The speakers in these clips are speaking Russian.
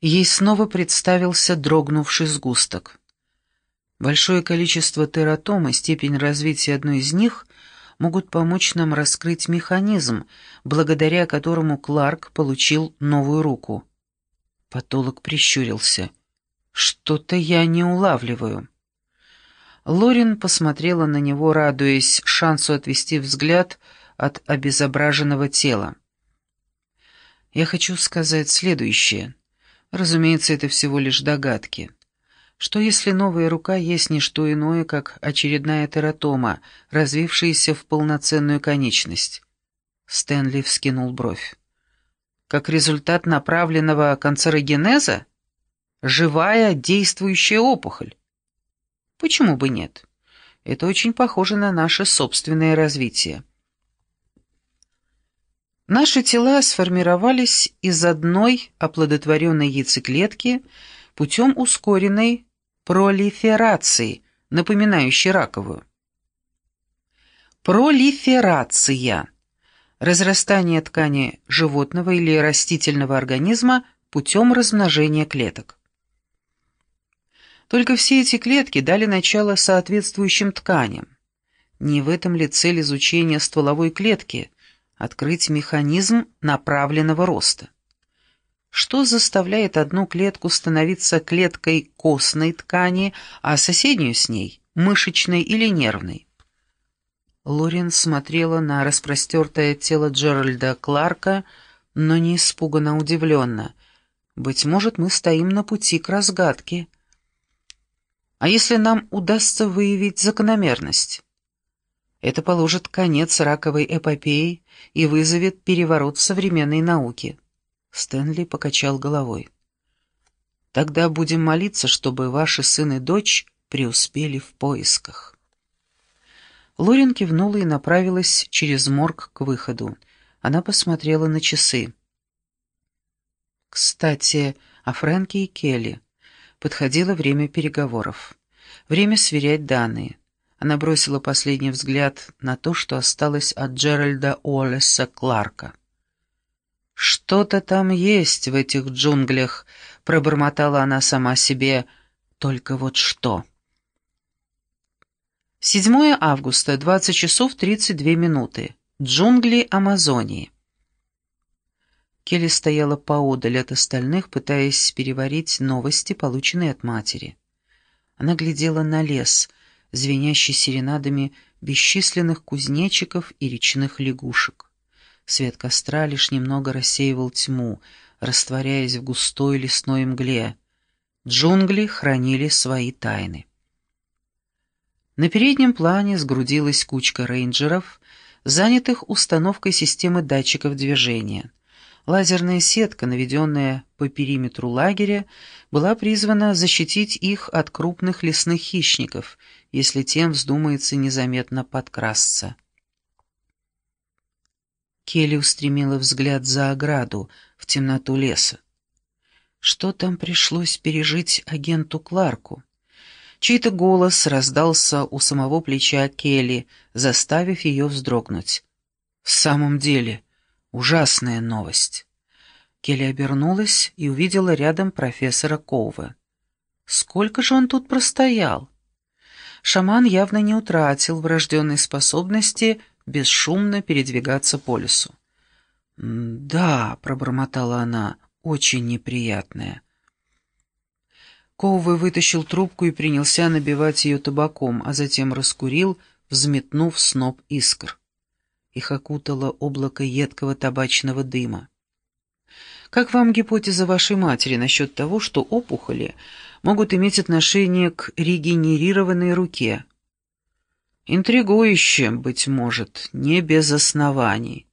Ей снова представился дрогнувший сгусток. Большое количество тератом и степень развития одной из них могут помочь нам раскрыть механизм, благодаря которому Кларк получил новую руку. Патолог прищурился. «Что-то я не улавливаю». Лорин посмотрела на него, радуясь шансу отвести взгляд от обезображенного тела. «Я хочу сказать следующее. Разумеется, это всего лишь догадки. Что если новая рука есть не что иное, как очередная тератома, развившаяся в полноценную конечность?» Стэнли вскинул бровь. «Как результат направленного канцерогенеза? Живая действующая опухоль?» «Почему бы нет? Это очень похоже на наше собственное развитие». Наши тела сформировались из одной оплодотворенной яйцеклетки путем ускоренной пролиферации, напоминающей раковую. Пролиферация – разрастание ткани животного или растительного организма путем размножения клеток. Только все эти клетки дали начало соответствующим тканям. Не в этом ли цель изучения стволовой клетки – открыть механизм направленного роста. Что заставляет одну клетку становиться клеткой костной ткани, а соседнюю с ней – мышечной или нервной? Лорен смотрела на распростертое тело Джеральда Кларка, но не испуганно удивленно. «Быть может, мы стоим на пути к разгадке. А если нам удастся выявить закономерность?» Это положит конец раковой эпопеи и вызовет переворот современной науке. Стэнли покачал головой. Тогда будем молиться, чтобы ваши сын и дочь преуспели в поисках. Лорин кивнула и направилась через морг к выходу. Она посмотрела на часы. Кстати, о Фрэнке и Келли. Подходило время переговоров. Время сверять данные. Она бросила последний взгляд на то, что осталось от Джеральда Уоллеса Кларка. «Что-то там есть в этих джунглях», — пробормотала она сама себе, — «только вот что». 7 августа, 20 часов 32 минуты. Джунгли Амазонии. Келли стояла поодаль от остальных, пытаясь переварить новости, полученные от матери. Она глядела на лес — звенящий серенадами бесчисленных кузнечиков и речных лягушек. Свет костра лишь немного рассеивал тьму, растворяясь в густой лесной мгле. Джунгли хранили свои тайны. На переднем плане сгрудилась кучка рейнджеров, занятых установкой системы датчиков движения. Лазерная сетка, наведенная по периметру лагеря, была призвана защитить их от крупных лесных хищников, если тем вздумается незаметно подкрасться. Келли устремила взгляд за ограду, в темноту леса. Что там пришлось пережить агенту Кларку? Чей-то голос раздался у самого плеча Келли, заставив ее вздрогнуть. «В самом деле...» Ужасная новость. Келли обернулась и увидела рядом профессора Коува. Сколько же он тут простоял? Шаман явно не утратил врожденной способности бесшумно передвигаться по лесу. «Да», — пробормотала она, — «очень неприятная». Коувы вытащил трубку и принялся набивать ее табаком, а затем раскурил, взметнув сноп искр. Их окутало облако едкого табачного дыма. Как вам гипотеза вашей матери насчет того, что опухоли могут иметь отношение к регенерированной руке? Интригующе, быть может, не без оснований.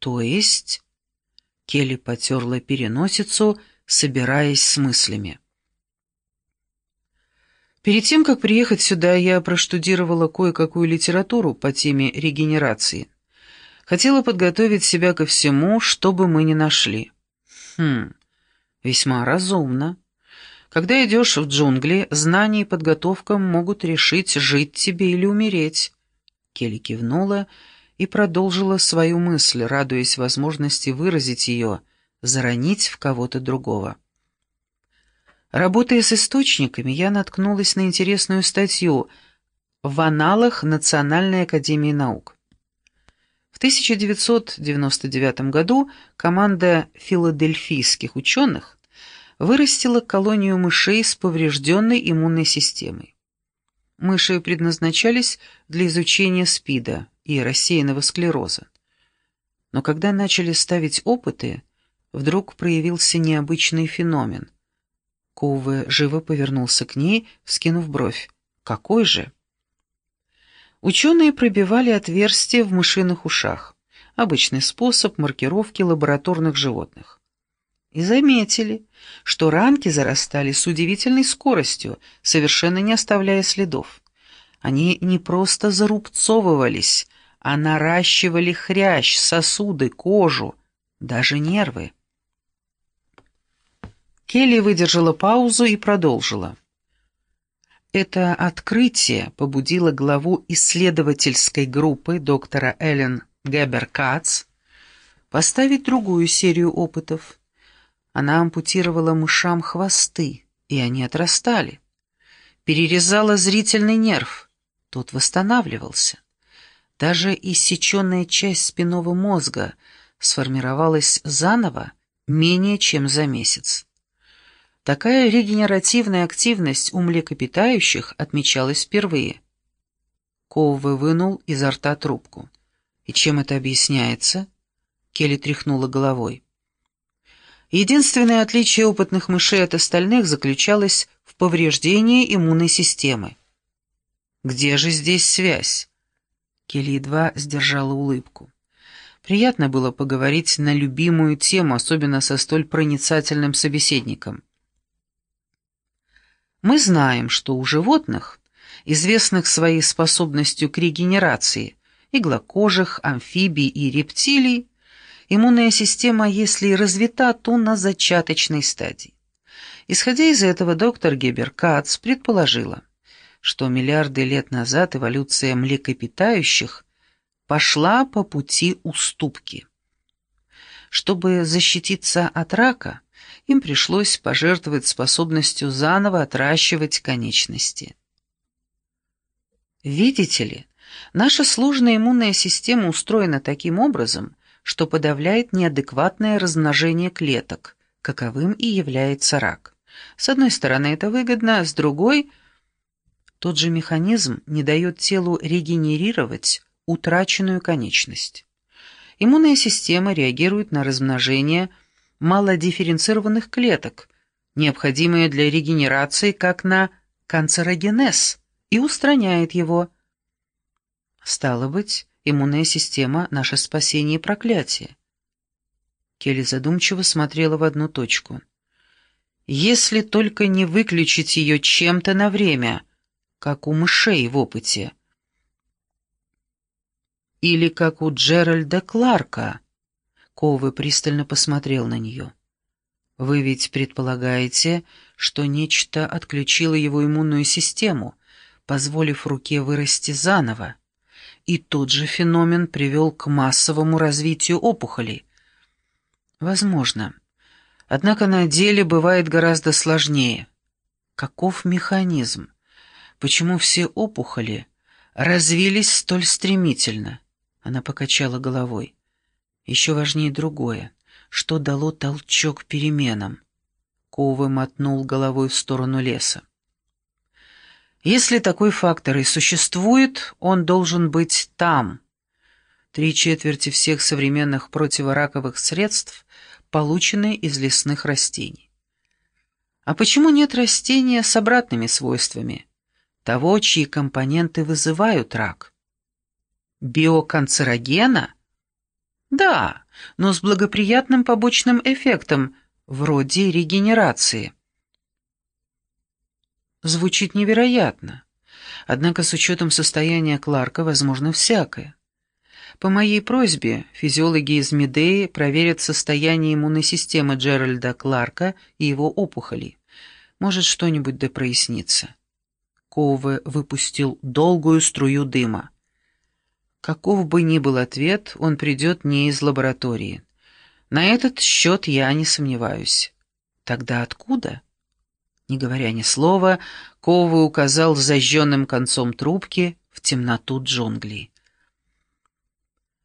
То есть... Келли потерла переносицу, собираясь с мыслями. Перед тем, как приехать сюда, я проштудировала кое-какую литературу по теме регенерации. Хотела подготовить себя ко всему, что бы мы ни нашли. Хм, весьма разумно. Когда идешь в джунгли, знания и подготовка могут решить, жить тебе или умереть. Келли кивнула и продолжила свою мысль, радуясь возможности выразить ее, заронить в кого-то другого. Работая с источниками, я наткнулась на интересную статью в аналах Национальной академии наук. В 1999 году команда филадельфийских ученых вырастила колонию мышей с поврежденной иммунной системой. Мыши предназначались для изучения СПИДа и рассеянного склероза. Но когда начали ставить опыты, вдруг проявился необычный феномен. Коуве живо повернулся к ней, вскинув бровь. «Какой же?» Ученые пробивали отверстия в мышиных ушах. Обычный способ маркировки лабораторных животных. И заметили, что ранки зарастали с удивительной скоростью, совершенно не оставляя следов. Они не просто зарубцовывались, а наращивали хрящ, сосуды, кожу, даже нервы. Келли выдержала паузу и продолжила. Это открытие побудило главу исследовательской группы доктора Эллен Гебер-Кац поставить другую серию опытов. Она ампутировала мышам хвосты, и они отрастали. Перерезала зрительный нерв, тот восстанавливался. Даже иссеченная часть спинного мозга сформировалась заново менее чем за месяц. Такая регенеративная активность у млекопитающих отмечалась впервые. Коуве вынул изо рта трубку. «И чем это объясняется?» Келли тряхнула головой. Единственное отличие опытных мышей от остальных заключалось в повреждении иммунной системы. «Где же здесь связь?» Келли едва сдержала улыбку. Приятно было поговорить на любимую тему, особенно со столь проницательным собеседником. Мы знаем, что у животных, известных своей способностью к регенерации, иглокожих, амфибий и рептилий, иммунная система, если и развита, то на зачаточной стадии. Исходя из этого, доктор Гебер Кац предположила, что миллиарды лет назад эволюция млекопитающих пошла по пути уступки. Чтобы защититься от рака, им пришлось пожертвовать способностью заново отращивать конечности. Видите ли, наша сложная иммунная система устроена таким образом, что подавляет неадекватное размножение клеток, каковым и является рак. С одной стороны, это выгодно, с другой – тот же механизм не дает телу регенерировать утраченную конечность. Иммунная система реагирует на размножение – малодифференцированных клеток, необходимые для регенерации как на канцерогенез, и устраняет его. Стало быть, иммунная система — наше спасение и проклятие. Келли задумчиво смотрела в одну точку. Если только не выключить ее чем-то на время, как у мышей в опыте. Или как у Джеральда Кларка — Ковы пристально посмотрел на нее. «Вы ведь предполагаете, что нечто отключило его иммунную систему, позволив руке вырасти заново, и тот же феномен привел к массовому развитию опухолей?» «Возможно. Однако на деле бывает гораздо сложнее. Каков механизм? Почему все опухоли развились столь стремительно?» Она покачала головой. Еще важнее другое, что дало толчок переменам. Ковы мотнул головой в сторону леса. Если такой фактор и существует, он должен быть там. Три четверти всех современных противораковых средств получены из лесных растений. А почему нет растения с обратными свойствами? Того, чьи компоненты вызывают рак. Биоканцерогена? Да, но с благоприятным побочным эффектом, вроде регенерации. Звучит невероятно. Однако с учетом состояния Кларка возможно всякое. По моей просьбе физиологи из Медеи проверят состояние иммунной системы Джеральда Кларка и его опухолей. Может, что-нибудь да прояснится. Кове выпустил долгую струю дыма. Каков бы ни был ответ, он придет не из лаборатории. На этот счет я не сомневаюсь. Тогда откуда? Не говоря ни слова, Ковы указал зажженным концом трубки в темноту джунглей.